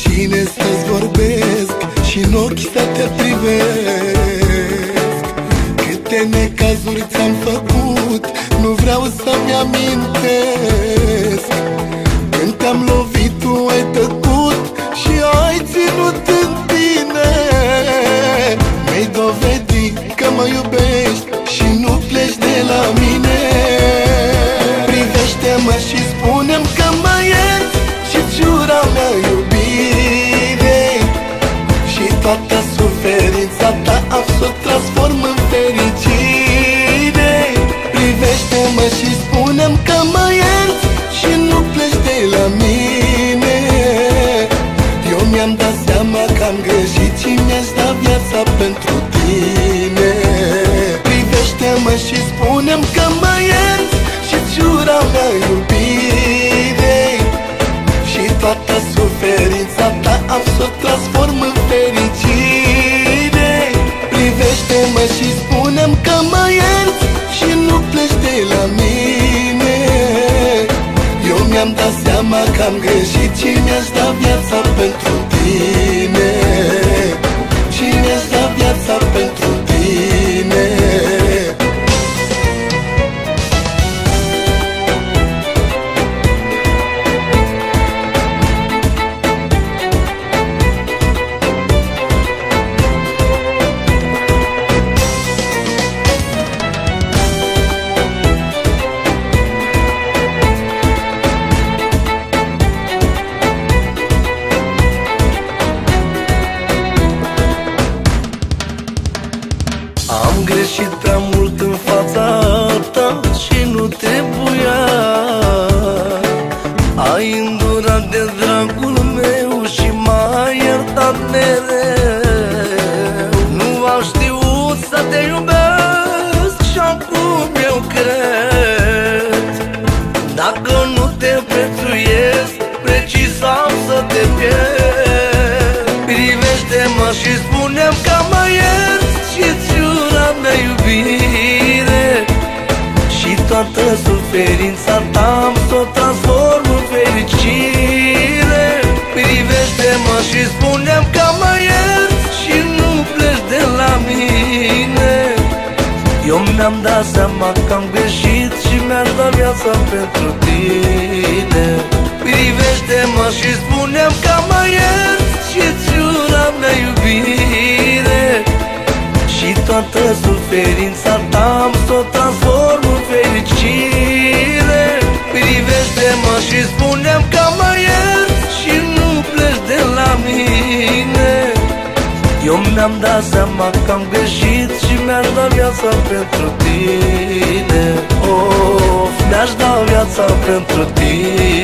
și rușine să-ți vorbesc Și în ochi să te privesc. Câte necazuri ți-am făcut Nu vreau să-mi amintesc. Când te-am lovit toată suferința ta am să o transform în fericire. Privește-mă și spune-mi că mă ierți Și nu pleci de la mine. Eu mi-am dat seama că am greșit Și mi-aș da viața pentru tine. Privește-mă și spune-mi că mă ierți Și jura mea iubire. Și toată suferința ta am să o transform mi-am dat seama că am greșit Și mi-aș da viața pentru tine. Și mi-aș da viața pentru meu și m-ai iertat mereu. Nu am știut să te iubesc și acum eu cred. Dacă nu te prețuiesc, precis am să te pierd. Privește-mă și spune-mi că mă ierți și-ți jura mea iubire. Și toată suferința și spune-mi că mă ierți și nu pleci de la mine. Eu mi-am dat seama că am greșit și mi-aș da viața pentru tine. Privește-mă și spune-mi că mă ierți și-ți jura mea iubire. Și toată suferința eu mi-am dat seama că am greșit și mi-aș da viața pentru tine. Of, mi-aș da viața pentru tine